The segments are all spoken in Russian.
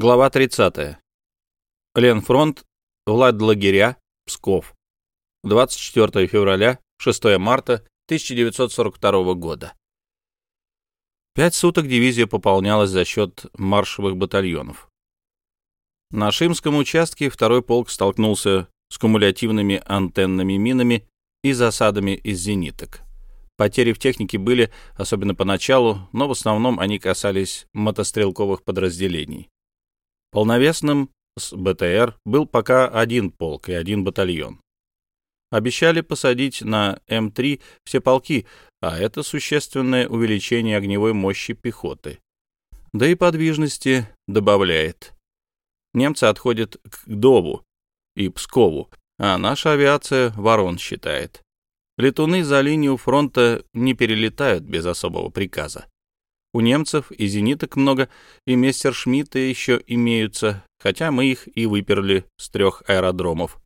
Глава 30. Ленфронт, Владлагеря, Псков. 24 февраля, 6 марта 1942 года. Пять суток дивизия пополнялась за счет маршевых батальонов. На Шимском участке второй полк столкнулся с кумулятивными антенными минами и засадами из зениток. Потери в технике были, особенно поначалу, но в основном они касались мотострелковых подразделений. Полновесным с БТР был пока один полк и один батальон. Обещали посадить на М3 все полки, а это существенное увеличение огневой мощи пехоты. Да и подвижности добавляет. Немцы отходят к Добу и Пскову, а наша авиация ворон считает. Летуны за линию фронта не перелетают без особого приказа. У немцев и зениток много, и мессершмитты еще имеются, хотя мы их и выперли с трех аэродромов.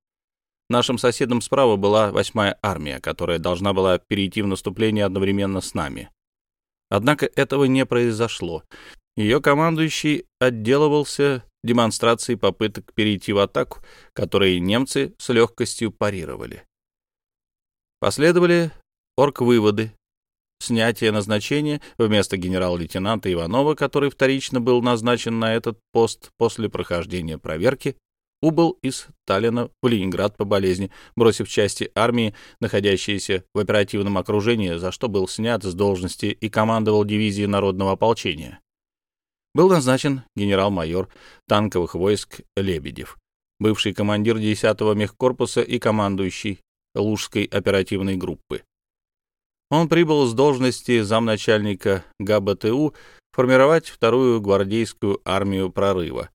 Нашим соседом справа была восьмая армия, которая должна была перейти в наступление одновременно с нами. Однако этого не произошло. Ее командующий отделывался демонстрацией попыток перейти в атаку, которые немцы с легкостью парировали. Последовали орг-выводы, снятие назначения вместо генерал-лейтенанта Иванова, который вторично был назначен на этот пост после прохождения проверки, убыл из Таллина в Ленинград по болезни, бросив части армии, находящиеся в оперативном окружении, за что был снят с должности и командовал дивизией народного ополчения. Был назначен генерал-майор танковых войск Лебедев, бывший командир 10-го мехкорпуса и командующий Лужской оперативной группы. Он прибыл с должности замначальника ГБТУ формировать вторую гвардейскую армию прорыва.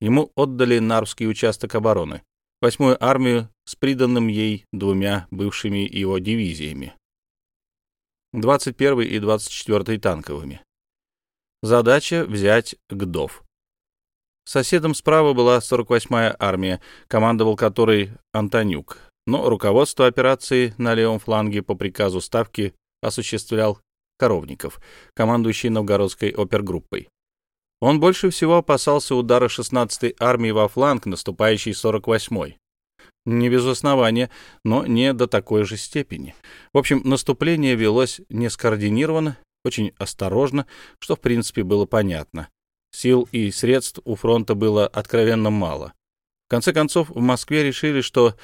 Ему отдали Нарвский участок обороны, восьмую армию с приданным ей двумя бывшими его дивизиями. 21 и 24 танковыми. Задача — взять Гдов. Соседом справа была 48-я армия, командовал которой Антонюк, но руководство операции на левом фланге по приказу Ставки осуществлял Коровников, командующий Новгородской опергруппой. Он больше всего опасался удара 16-й армии во фланг, наступающей 48-й. Не без основания, но не до такой же степени. В общем, наступление велось не скоординированно, очень осторожно, что в принципе было понятно. Сил и средств у фронта было откровенно мало. В конце концов, в Москве решили, что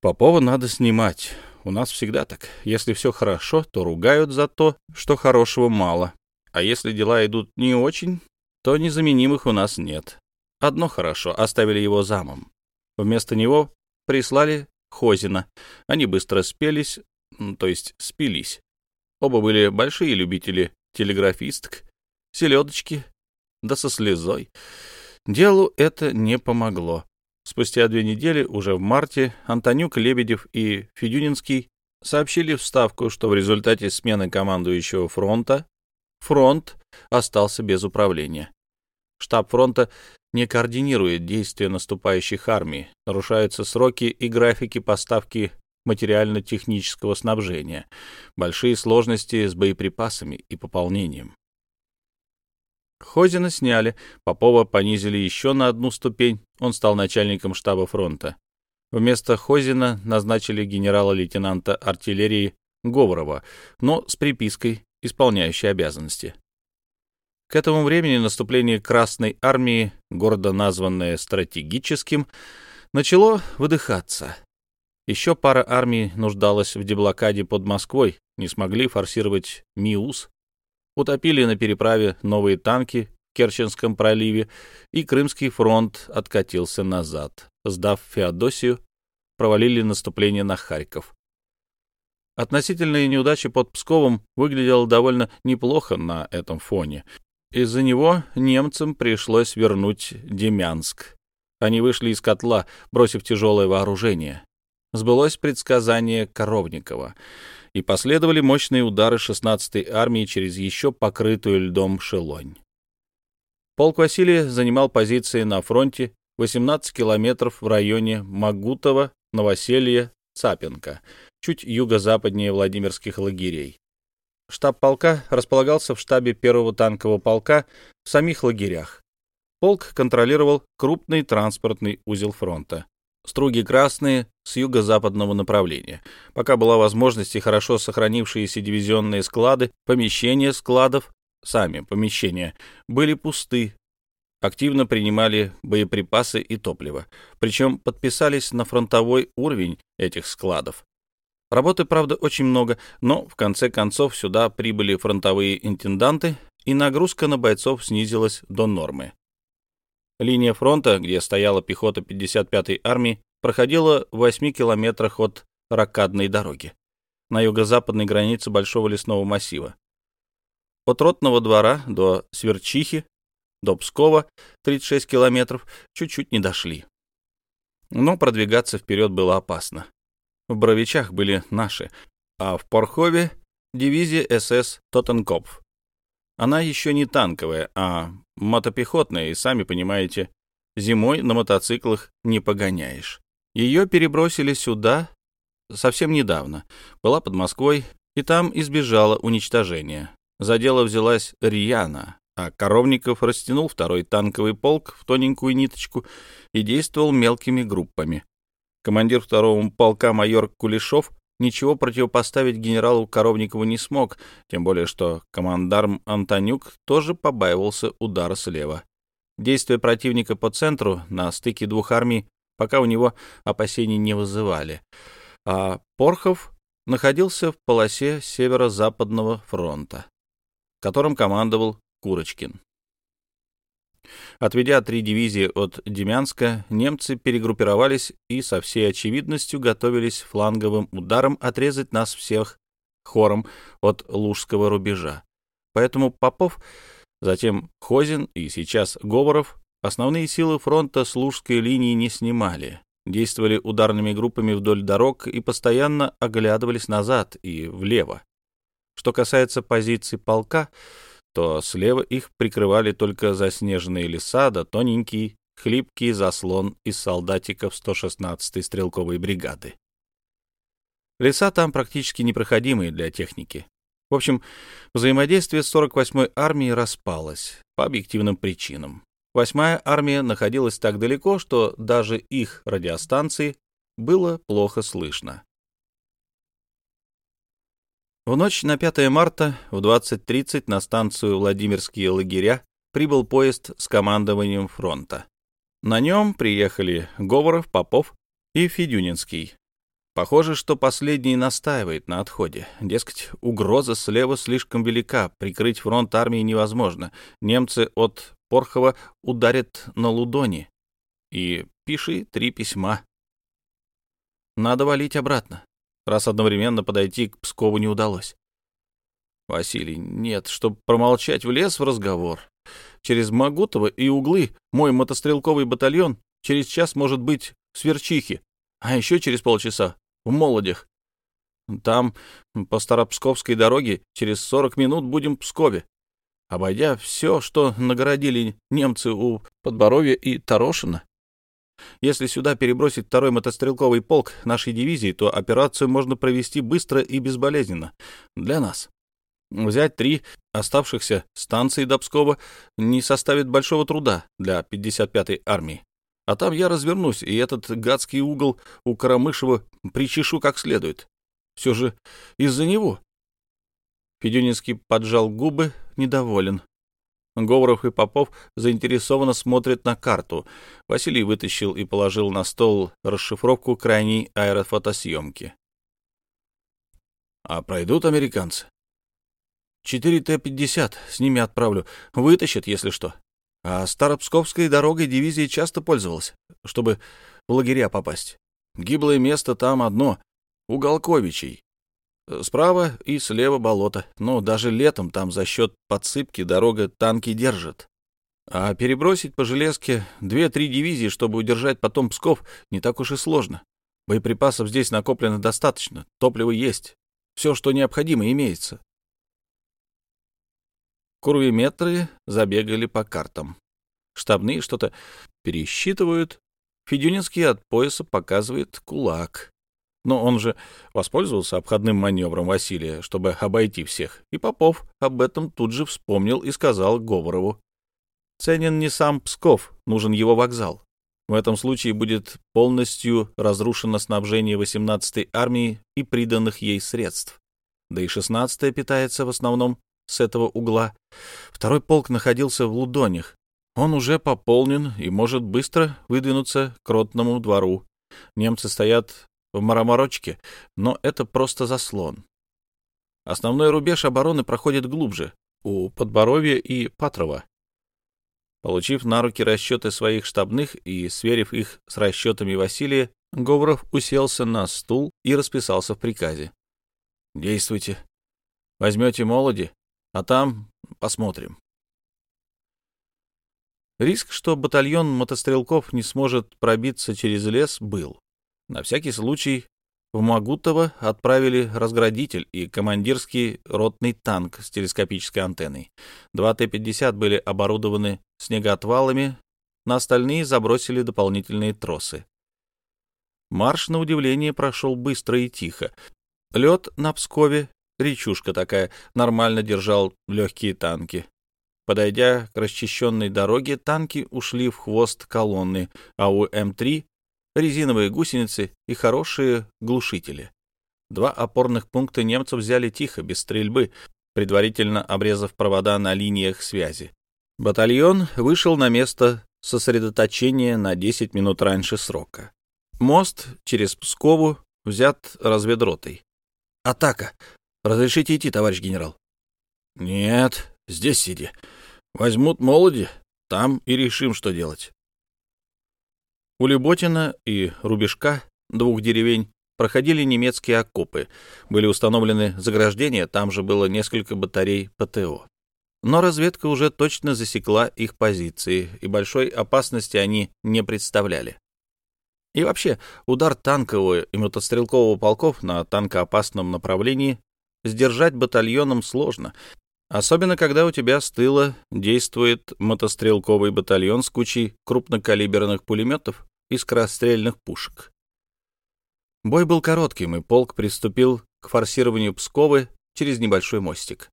Попова надо снимать. У нас всегда так. Если все хорошо, то ругают за то, что хорошего мало. А если дела идут не очень, то незаменимых у нас нет. Одно хорошо, оставили его замом. Вместо него прислали Хозина. Они быстро спелись, то есть спились. Оба были большие любители телеграфисток, селедочки, да со слезой. Делу это не помогло. Спустя две недели, уже в марте, Антонюк, Лебедев и Федюнинский сообщили в Ставку, что в результате смены командующего фронта фронт остался без управления. Штаб фронта не координирует действия наступающих армий, нарушаются сроки и графики поставки материально-технического снабжения, большие сложности с боеприпасами и пополнением. Хозина сняли, Попова понизили еще на одну ступень, он стал начальником штаба фронта. Вместо Хозина назначили генерала-лейтенанта артиллерии Говорова, но с припиской, исполняющей обязанности. К этому времени наступление Красной армии, гордо названное стратегическим, начало выдыхаться. Еще пара армий нуждалась в деблокаде под Москвой, не смогли форсировать МИУС, утопили на переправе новые танки в Керченском проливе, и Крымский фронт откатился назад, сдав Феодосию, провалили наступление на Харьков. Относительная неудача под Псковом выглядела довольно неплохо на этом фоне. Из-за него немцам пришлось вернуть Демянск. Они вышли из котла, бросив тяжелое вооружение. Сбылось предсказание Коровникова — и последовали мощные удары 16-й армии через еще покрытую льдом Шелонь. Полк Василия занимал позиции на фронте 18 километров в районе Магутова, Новоселья, Цапенко, чуть юго-западнее Владимирских лагерей. Штаб полка располагался в штабе первого танкового полка в самих лагерях. полк контролировал крупный транспортный узел фронта. Струги красные с юго-западного направления. Пока была возможность и хорошо сохранившиеся дивизионные склады, помещения складов, сами помещения, были пусты. Активно принимали боеприпасы и топливо. Причем подписались на фронтовой уровень этих складов. Работы, правда, очень много, но в конце концов сюда прибыли фронтовые интенданты, и нагрузка на бойцов снизилась до нормы. Линия фронта, где стояла пехота 55-й армии, проходила в 8 километрах от Ракадной дороги, на юго-западной границе Большого лесного массива. От Ротного двора до Сверчихи, до Пскова, 36 километров, чуть-чуть не дошли. Но продвигаться вперед было опасно. В Боровичах были наши, а в Порхове — дивизия СС «Тоттенкопф». Она еще не танковая, а мотопехотная, и, сами понимаете, зимой на мотоциклах не погоняешь. Ее перебросили сюда совсем недавно. Была под Москвой, и там избежала уничтожения. За дело взялась Рьяна, а Коровников растянул второй танковый полк в тоненькую ниточку и действовал мелкими группами. Командир второго полка майор Кулешов ничего противопоставить генералу Коровникову не смог, тем более что командарм Антонюк тоже побаивался удара слева. Действия противника по центру на стыке двух армий пока у него опасений не вызывали, а Порхов находился в полосе северо-западного фронта, которым командовал Курочкин. Отведя три дивизии от Демянска, немцы перегруппировались и со всей очевидностью готовились фланговым ударом отрезать нас всех хором от Лужского рубежа. Поэтому Попов, затем Хозин и сейчас Говоров основные силы фронта с Лужской линии не снимали, действовали ударными группами вдоль дорог и постоянно оглядывались назад и влево. Что касается позиций полка, то слева их прикрывали только заснеженные леса да тоненький, хлипкий заслон из солдатиков 116-й стрелковой бригады. Леса там практически непроходимые для техники. В общем, взаимодействие с 48-й армией распалось по объективным причинам. Восьмая армия находилась так далеко, что даже их радиостанции было плохо слышно. В ночь на 5 марта в 20.30 на станцию Владимирские лагеря прибыл поезд с командованием фронта. На нем приехали Говоров, Попов и Федюнинский. Похоже, что последний настаивает на отходе. Дескать, угроза слева слишком велика, прикрыть фронт армии невозможно. Немцы от Порхова ударят на Лудоне. И пиши три письма. Надо валить обратно раз одновременно подойти к Пскову не удалось. Василий, нет, чтобы промолчать, влез в разговор. Через Магутово и углы мой мотострелковый батальон через час может быть в Сверчихе, а еще через полчаса в Молодях. Там, по Старопсковской дороге, через сорок минут будем в Пскове. Обойдя все, что нагородили немцы у Подборовья и Тарошина, если сюда перебросить второй мотострелковый полк нашей дивизии, то операцию можно провести быстро и безболезненно. Для нас. Взять три оставшихся станции до Пскова не составит большого труда для 55-й армии. А там я развернусь, и этот гадский угол у Карамышева причешу как следует. Все же из-за него. Федюнинский поджал губы, недоволен. Говоров и Попов заинтересованно смотрят на карту. Василий вытащил и положил на стол расшифровку крайней аэрофотосъемки. «А пройдут американцы?» «Четыре Т-50, с ними отправлю. Вытащат, если что. А Старопсковской дорогой дивизия часто пользовалась, чтобы в лагеря попасть. Гиблое место там одно — у Галковичей. Справа и слева болото, но даже летом там за счет подсыпки дорога танки держит. А перебросить по железке две-три дивизии, чтобы удержать потом Псков, не так уж и сложно. Боеприпасов здесь накоплено достаточно, топливо есть. Все, что необходимо, имеется. Курвиметры забегали по картам. Штабные что-то пересчитывают. Федюнинский от пояса показывает кулак. Но он же воспользовался обходным маневром Василия, чтобы обойти всех, и Попов об этом тут же вспомнил и сказал Говорову. Ценен не сам Псков, нужен его вокзал. В этом случае будет полностью разрушено снабжение 18-й армии и приданных ей средств. Да и 16-я питается в основном с этого угла. Второй полк находился в Лудонях. Он уже пополнен и может быстро выдвинуться к Ротному двору. Немцы стоят в Мараморочке, но это просто заслон. Основной рубеж обороны проходит глубже, у Подборовья и Патрова. Получив на руки расчеты своих штабных и сверив их с расчетами Василия, Говоров уселся на стул и расписался в приказе. «Действуйте. Возьмете молоди, а там посмотрим». Риск, что батальон мотострелков не сможет пробиться через лес, был. На всякий случай в Магутово отправили разградитель и командирский ротный танк с телескопической антенной. Два Т-50 были оборудованы снегоотвалами, на остальные забросили дополнительные тросы. Марш, на удивление, прошел быстро и тихо. Лед на Пскове, речушка такая, нормально держал легкие танки. Подойдя к расчищенной дороге, танки ушли в хвост колонны, а у М-3 резиновые гусеницы и хорошие глушители. Два опорных пункта немцев взяли тихо, без стрельбы, предварительно обрезав провода на линиях связи. Батальон вышел на место сосредоточения на 10 минут раньше срока. Мост через Пскову взят разведротой. «Атака! Разрешите идти, товарищ генерал?» «Нет, здесь сиди. Возьмут молоди, там и решим, что делать». У Люботина и Рубежка, двух деревень, проходили немецкие окопы, были установлены заграждения, там же было несколько батарей ПТО. Но разведка уже точно засекла их позиции, и большой опасности они не представляли. И вообще, удар танкового и мотострелкового полков на танкоопасном направлении сдержать батальоном сложно, особенно когда у тебя с тыла действует мотострелковый батальон с кучей крупнокалиберных пулеметов и скорострельных пушек. Бой был коротким, и полк приступил к форсированию Псковы через небольшой мостик.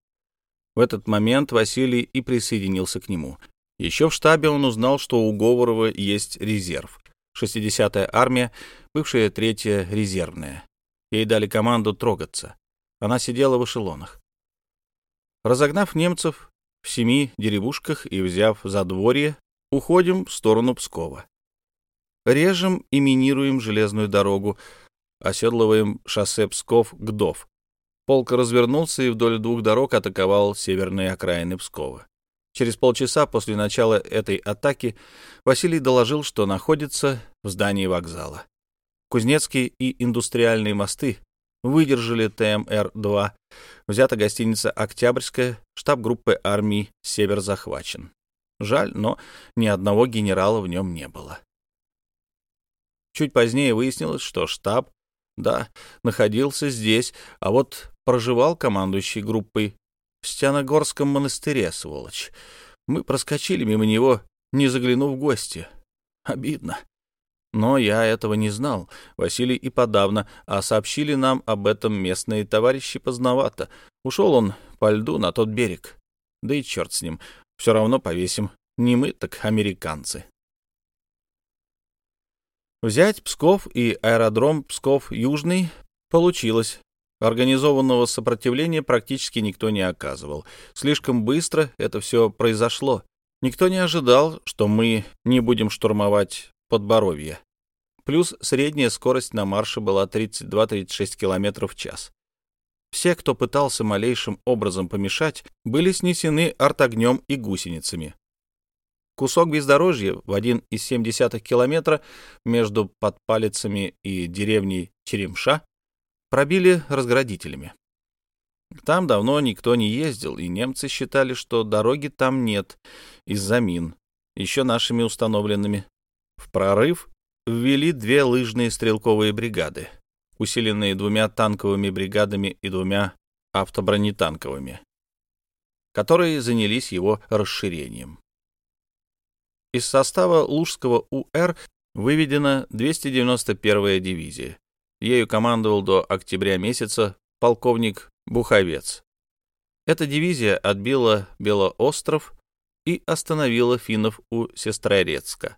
В этот момент Василий и присоединился к нему. Еще в штабе он узнал, что у Говорова есть резерв. 60-я армия, бывшая третья резервная. Ей дали команду трогаться. Она сидела в эшелонах. Разогнав немцев в семи деревушках и взяв задворье, уходим в сторону Пскова. Режем и минируем железную дорогу, оседлываем шоссе Псков-Гдов. Полк развернулся и вдоль двух дорог атаковал северные окраины Пскова. Через полчаса после начала этой атаки Василий доложил, что находится в здании вокзала. Кузнецкие и индустриальные мосты выдержали ТМР-2. Взята гостиница «Октябрьская», штаб группы армии «Север» захвачен. Жаль, но ни одного генерала в нем не было. Чуть позднее выяснилось, что штаб, да, находился здесь, а вот проживал командующий группой в Стяногорском монастыре, сволочь. Мы проскочили мимо него, не заглянув в гости. Обидно. Но я этого не знал, Василий и подавно, а сообщили нам об этом местные товарищи поздновато. Ушел он по льду на тот берег. Да и черт с ним, все равно повесим. Не мы, так американцы. Взять Псков и аэродром Псков-Южный получилось. Организованного сопротивления практически никто не оказывал. Слишком быстро это все произошло. Никто не ожидал, что мы не будем штурмовать Подборовье. Плюс средняя скорость на марше была 32-36 км в час. Все, кто пытался малейшим образом помешать, были снесены артогнем и гусеницами. Кусок бездорожья в 1,7 километра между Подпалицами и деревней Черемша пробили разградителями. Там давно никто не ездил, и немцы считали, что дороги там нет из-за мин, еще нашими установленными. В прорыв ввели две лыжные стрелковые бригады, усиленные двумя танковыми бригадами и двумя автобронетанковыми, которые занялись его расширением. Из состава Лужского УР выведена 291-я дивизия. Ею командовал до октября месяца полковник Буховец. Эта дивизия отбила Белоостров и остановила финнов у Сестрорецка.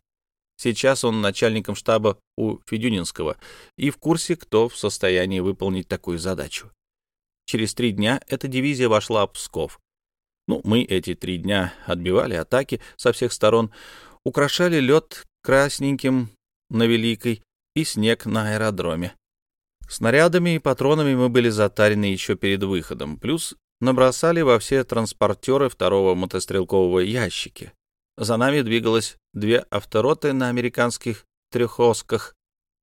Сейчас он начальником штаба у Федюнинского и в курсе, кто в состоянии выполнить такую задачу. Через три дня эта дивизия вошла в Псков. Ну, мы эти три дня отбивали атаки со всех сторон, украшали лед красненьким на Великой и снег на аэродроме. Снарядами и патронами мы были затарены еще перед выходом, плюс набросали во все транспортеры второго мотострелкового ящики. За нами двигалось две автороты на американских трехосках,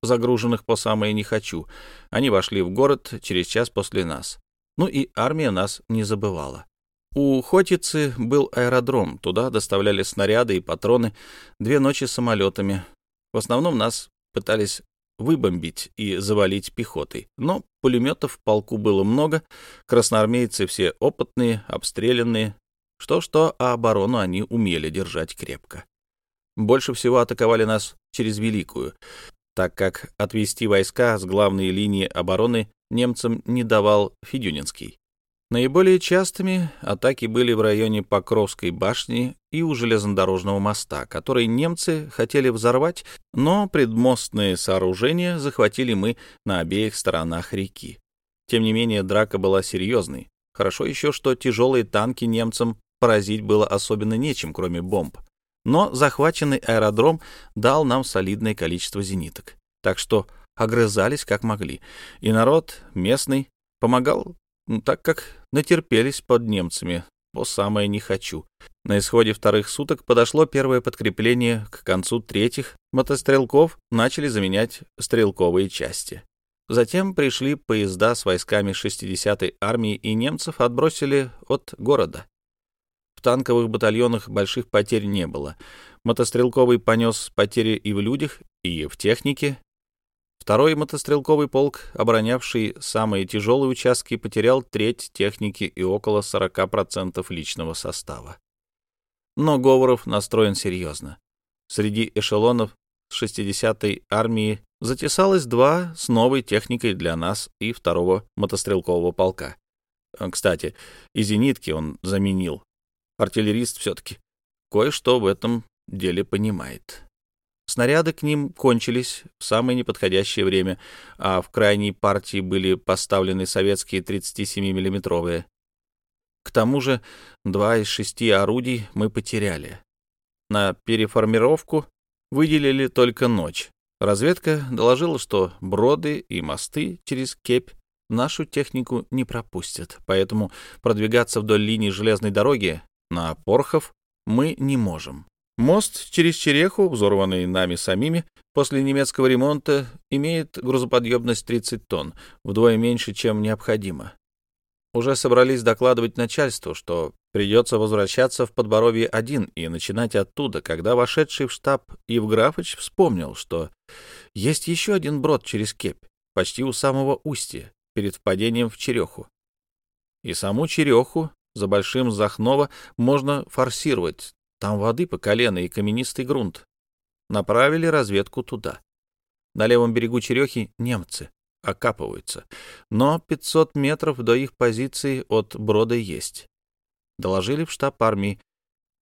загруженных по самое «не хочу». Они вошли в город через час после нас. Ну и армия нас не забывала. У Хотицы был аэродром, туда доставляли снаряды и патроны, две ночи самолетами. В основном нас пытались выбомбить и завалить пехотой, но пулеметов в полку было много, красноармейцы все опытные, обстрелянные, что-что, а оборону они умели держать крепко. Больше всего атаковали нас через Великую, так как отвести войска с главной линии обороны немцам не давал Федюнинский. Наиболее частыми атаки были в районе Покровской башни и у железнодорожного моста, который немцы хотели взорвать, но предмостные сооружения захватили мы на обеих сторонах реки. Тем не менее, драка была серьезной. Хорошо еще, что тяжелые танки немцам поразить было особенно нечем, кроме бомб. Но захваченный аэродром дал нам солидное количество зениток. Так что огрызались как могли. И народ местный помогал, так как натерпелись под немцами, по самое не хочу. На исходе вторых суток подошло первое подкрепление, к концу третьих мотострелков начали заменять стрелковые части. Затем пришли поезда с войсками 60-й армии, и немцев отбросили от города. В танковых батальонах больших потерь не было. Мотострелковый понес потери и в людях, и в технике. Второй мотострелковый полк, оборонявший самые тяжелые участки, потерял треть техники и около 40% личного состава. Но Говоров настроен серьезно. Среди эшелонов 60-й армии затесалось два с новой техникой для нас и второго мотострелкового полка. Кстати, и зенитки он заменил Артиллерист все-таки кое-что в этом деле понимает. Снаряды к ним кончились в самое неподходящее время, а в крайней партии были поставлены советские 37-миллиметровые. К тому же два из шести орудий мы потеряли. На переформировку выделили только ночь. Разведка доложила, что броды и мосты через Кепь нашу технику не пропустят, поэтому продвигаться вдоль линии железной дороги на Порхов мы не можем. Мост через Череху, взорванный нами самими, после немецкого ремонта имеет грузоподъемность 30 тонн, вдвое меньше, чем необходимо. Уже собрались докладывать начальству, что придется возвращаться в Подборовье-1 и начинать оттуда, когда вошедший в штаб Евграфыч вспомнил, что есть еще один брод через Кепь, почти у самого устья, перед впадением в Череху. И саму Череху за Большим Захново можно форсировать. Там воды по колено и каменистый грунт. Направили разведку туда. На левом берегу Черехи немцы окапываются, но 500 метров до их позиции от брода есть. Доложили в штаб армии.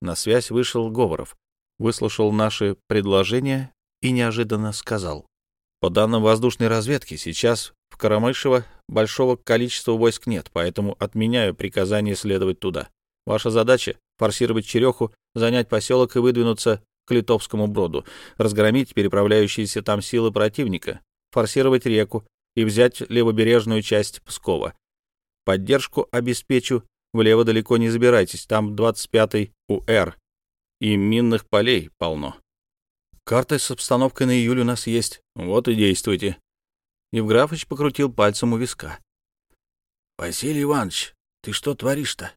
На связь вышел Говоров, выслушал наши предложения и неожиданно сказал. По данным воздушной разведки, сейчас в Карамышево большого количества войск нет, поэтому отменяю приказание следовать туда. Ваша задача — форсировать Череху, занять поселок и выдвинуться к Литовскому броду, разгромить переправляющиеся там силы противника, форсировать реку и взять левобережную часть Пскова. Поддержку обеспечу, влево далеко не забирайтесь, там 25-й УР, и минных полей полно. Карты с обстановкой на июль у нас есть, вот и действуйте. Евграфыч покрутил пальцем у виска. — Василий Иванович, ты что творишь-то?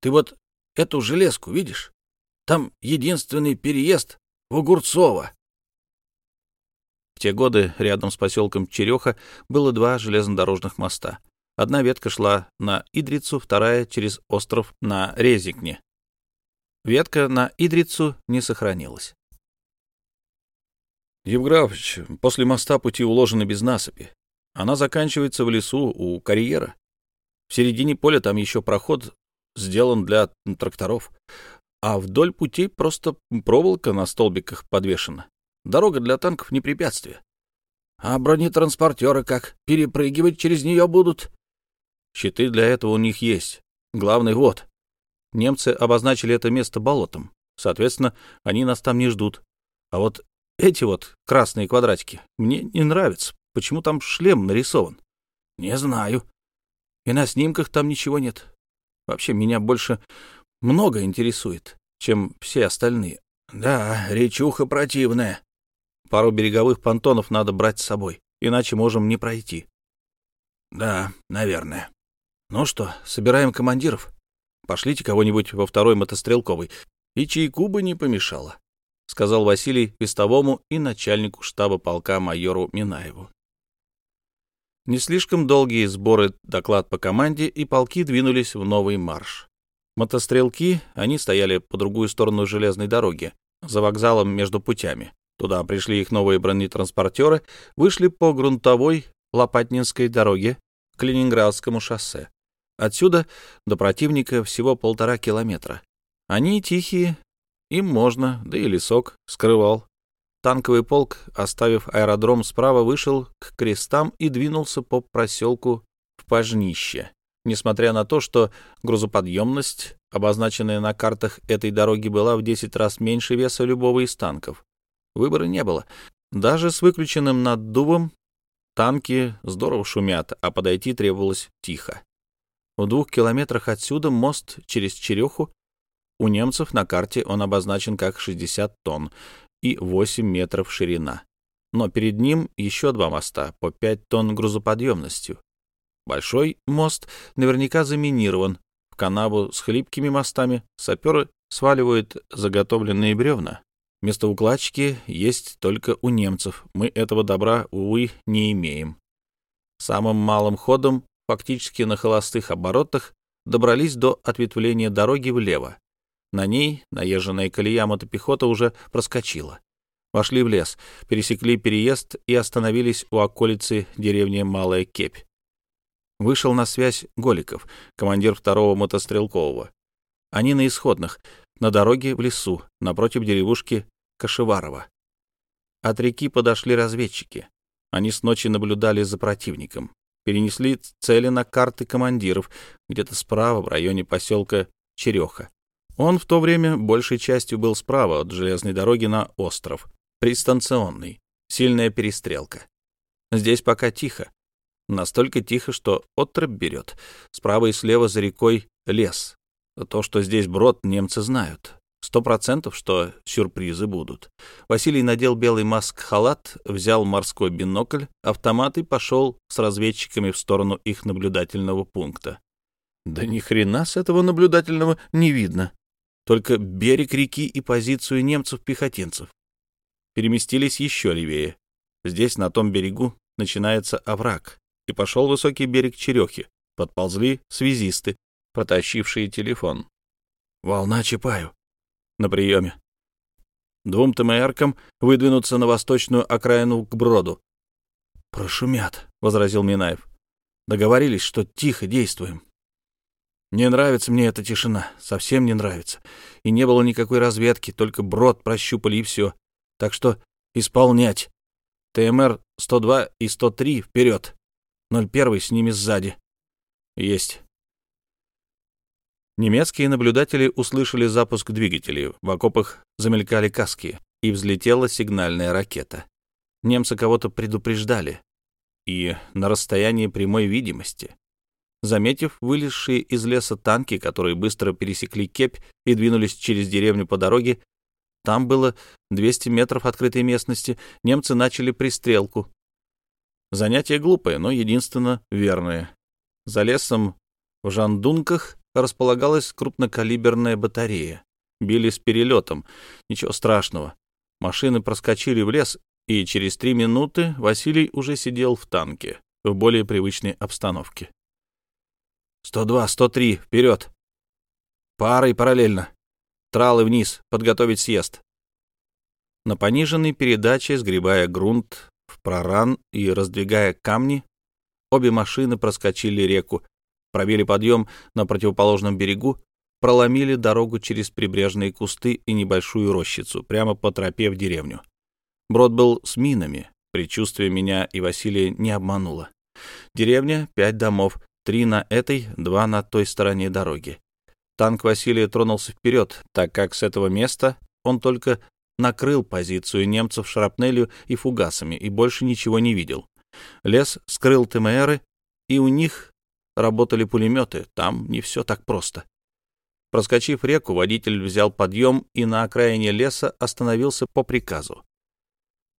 Ты вот эту железку видишь? Там единственный переезд в Огурцово. В те годы рядом с поселком Череха было два железнодорожных моста. Одна ветка шла на Идрицу, вторая — через остров на Резикне. Ветка на Идрицу не сохранилась. Евграфович, после моста пути уложены без насыпи. Она заканчивается в лесу у карьера. В середине поля там еще проход сделан для тракторов. а вдоль путей просто проволока на столбиках подвешена. Дорога для танков не препятствие. А бронетранспортеры как? Перепрыгивать через нее будут? Щиты для этого у них есть. Главный вот. Немцы обозначили это место болотом. Соответственно, они нас там не ждут. А вот эти вот красные квадратики мне не нравятся. Почему там шлем нарисован? Не знаю. И на снимках там ничего нет. Вообще, меня больше много интересует, чем все остальные. Да, речуха противная. Пару береговых понтонов надо брать с собой, иначе можем не пройти. Да, наверное. Ну что, собираем командиров? Пошлите кого-нибудь во второй мотострелковый. И чайку бы не помешало, — сказал Василий Вестовому и начальнику штаба полка майору Минаеву. Не слишком долгие сборы, доклад по команде, и полки двинулись в новый марш. Мотострелки, они стояли по другую сторону железной дороги, за вокзалом между путями. Туда пришли их новые бронетранспортеры, вышли по грунтовой Лопатнинской дороге к Ленинградскому шоссе. Отсюда до противника всего полтора километра. Они тихие, им можно, да и лесок скрывал. Танковый полк, оставив аэродром справа, вышел к крестам и двинулся по проселку в Пожнище. Несмотря на то, что грузоподъемность, обозначенная на картах этой дороги, была в 10 раз меньше веса любого из танков. Выбора не было. Даже с выключенным наддувом танки здорово шумят, а подойти требовалось тихо. В двух километрах отсюда мост через Череху. У немцев на карте он обозначен как 60 тонн и 8 метров ширина. Но перед ним еще два моста по 5 тонн грузоподъемностью. Большой мост наверняка заминирован. В канаву с хлипкими мостами саперы сваливают заготовленные бревна. Место укладчики есть только у немцев. Мы этого добра, увы, не имеем. Самым малым ходом, фактически на холостых оборотах, добрались до ответвления дороги влево. На ней наезженная колея мотопехота уже проскочила. Вошли в лес, пересекли переезд и остановились у околицы деревни Малая Кепь. Вышел на связь Голиков, командир второго мотострелкового. Они на исходных, на дороге в лесу, напротив деревушки Кашеварова. От реки подошли разведчики. Они с ночи наблюдали за противником. Перенесли цели на карты командиров, где-то справа, в районе поселка Череха. Он в то время большей частью был справа от железной дороги на остров, пристанционный. Сильная перестрелка. Здесь пока тихо. Настолько тихо, что отрыв берет. Справа и слева за рекой лес. То, что здесь брод, немцы знают. Сто процентов, что сюрпризы будут. Василий надел белый маск-халат, взял морской бинокль, автомат и пошел с разведчиками в сторону их наблюдательного пункта. Да ни хрена с этого наблюдательного не видно. Только берег реки и позицию немцев-пехотинцев. Переместились еще левее. Здесь, на том берегу, начинается овраг и пошел высокий берег Черехи. Подползли связисты, протащившие телефон. «Волна Чапаю. На приеме. Двум ТМРкам выдвинуться на восточную окраину к Броду». «Прошумят», — возразил Минаев. «Договорились, что тихо действуем». «Не нравится мне эта тишина, совсем не нравится. И не было никакой разведки, только Брод прощупали и все. Так что исполнять. ТМР 102 и 103 вперед. 01 с ними сзади. Есть. Немецкие наблюдатели услышали запуск двигателей. В окопах замелькали каски, и взлетела сигнальная ракета. Немцы кого-то предупреждали. И на расстоянии прямой видимости. Заметив вылезшие из леса танки, которые быстро пересекли Кепь и двинулись через деревню по дороге, там было 200 метров открытой местности, немцы начали пристрелку. Занятие глупое, но единственно верное. За лесом в Жандунках располагалась крупнокалиберная батарея. Били с перелетом. Ничего страшного. Машины проскочили в лес, и через три минуты Василий уже сидел в танке, в более привычной обстановке. «Сто два, сто три, вперед!» «Парой параллельно. Тралы вниз, подготовить съезд». На пониженной передаче, сгребая грунт, в проран и раздвигая камни, обе машины проскочили реку, пробили подъем на противоположном берегу, проломили дорогу через прибрежные кусты и небольшую рощицу, прямо по тропе в деревню. Брод был с минами, предчувствие меня и Василия не обмануло. Деревня, пять домов, три на этой, два на той стороне дороги. Танк Василия тронулся вперед, так как с этого места он только накрыл позицию немцев шрапнелью и фугасами и больше ничего не видел. Лес скрыл ТМРы, и у них работали пулеметы, там не все так просто. Проскочив реку, водитель взял подъем и на окраине леса остановился по приказу.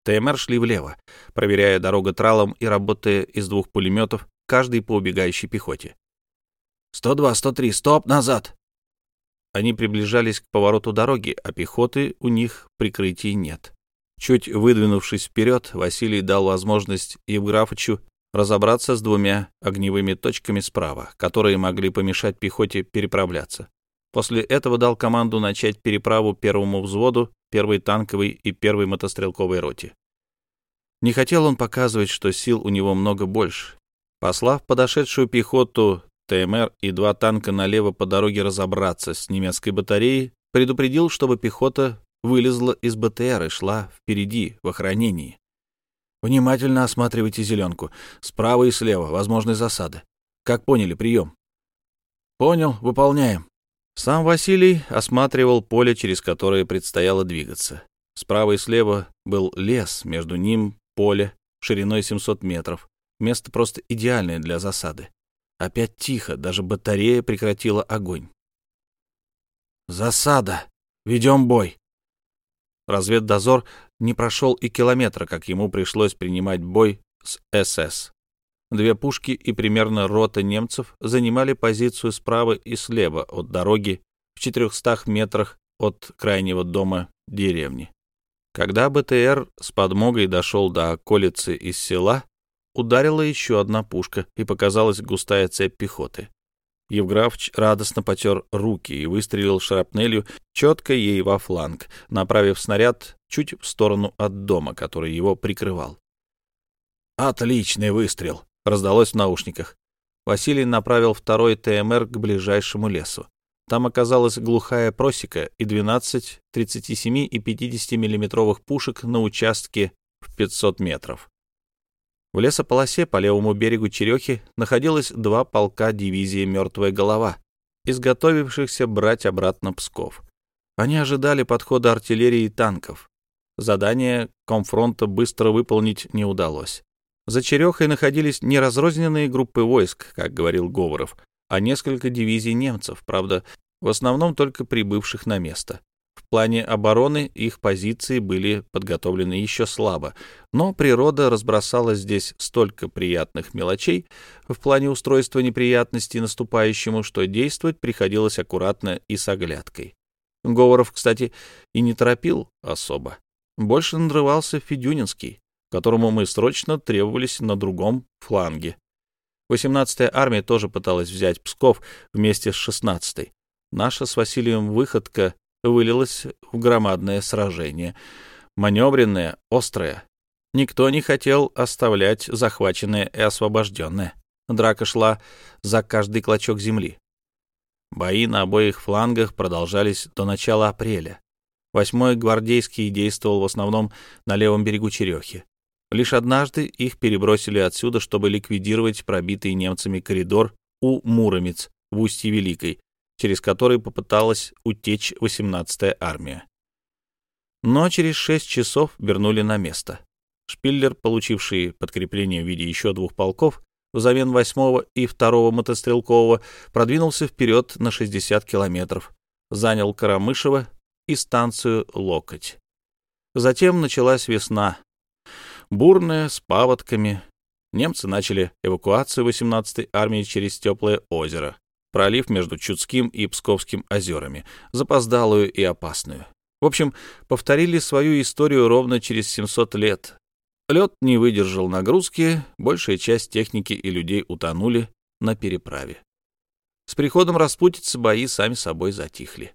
ТМР шли влево, проверяя дорогу тралом и работая из двух пулеметов, каждый по убегающей пехоте. «102, 103, стоп, назад!» Они приближались к повороту дороги, а пехоты у них прикрытий нет. Чуть выдвинувшись вперед, Василий дал возможность Евграфычу разобраться с двумя огневыми точками справа, которые могли помешать пехоте переправляться. После этого дал команду начать переправу первому взводу, первой танковой и первой мотострелковой роте. Не хотел он показывать, что сил у него много больше. Послав подошедшую пехоту ТМР и два танка налево по дороге разобраться с немецкой батареей, предупредил, чтобы пехота вылезла из БТР и шла впереди, в охранении. Внимательно осматривайте зеленку. Справа и слева возможны засады. Как поняли, прием. Понял, выполняем. Сам Василий осматривал поле, через которое предстояло двигаться. Справа и слева был лес, между ним поле шириной 700 метров. Место просто идеальное для засады. Опять тихо, даже батарея прекратила огонь. «Засада! Ведем бой!» Разведдозор не прошел и километра, как ему пришлось принимать бой с СС. Две пушки и примерно рота немцев занимали позицию справа и слева от дороги в 400 метрах от крайнего дома деревни. Когда БТР с подмогой дошел до околицы из села, ударила еще одна пушка, и показалась густая цепь пехоты. Евграфович радостно потер руки и выстрелил шрапнелью четко ей во фланг, направив снаряд чуть в сторону от дома, который его прикрывал. «Отличный выстрел!» — раздалось в наушниках. Василий направил второй ТМР к ближайшему лесу. Там оказалась глухая просека и 12 37 и 50 миллиметровых пушек на участке в 500 метров. В лесополосе по левому берегу Черехи находилось два полка дивизии «Мертвая голова», изготовившихся брать обратно Псков. Они ожидали подхода артиллерии и танков. Задание комфронта быстро выполнить не удалось. За Черехой находились не разрозненные группы войск, как говорил Говоров, а несколько дивизий немцев, правда, в основном только прибывших на место. Плане обороны их позиции были подготовлены еще слабо, но природа разбросала здесь столько приятных мелочей в плане устройства неприятностей наступающему, что действовать приходилось аккуратно и с оглядкой. Говоров, кстати, и не торопил особо. Больше надрывался Федюнинский, которому мы срочно требовались на другом фланге. 18-я армия тоже пыталась взять Псков вместе с 16-й. Наша с Василием выходка вылилось в громадное сражение. Маневренное, острое. Никто не хотел оставлять захваченное и освобожденное. Драка шла за каждый клочок земли. Бои на обоих флангах продолжались до начала апреля. Восьмой гвардейский действовал в основном на левом берегу Черехи. Лишь однажды их перебросили отсюда, чтобы ликвидировать пробитый немцами коридор у Муромец в устье Великой, через который попыталась утечь 18-я армия. Но через шесть часов вернули на место. Шпиллер, получивший подкрепление в виде еще двух полков, взамен 8-го и 2-го мотострелкового, продвинулся вперед на 60 километров, занял Карамышево и станцию Локоть. Затем началась весна. Бурная, с паводками. Немцы начали эвакуацию 18-й армии через теплое озеро пролив между Чудским и Псковским озерами, запоздалую и опасную. В общем, повторили свою историю ровно через 700 лет. Лед не выдержал нагрузки, большая часть техники и людей утонули на переправе. С приходом распутицы бои сами собой затихли.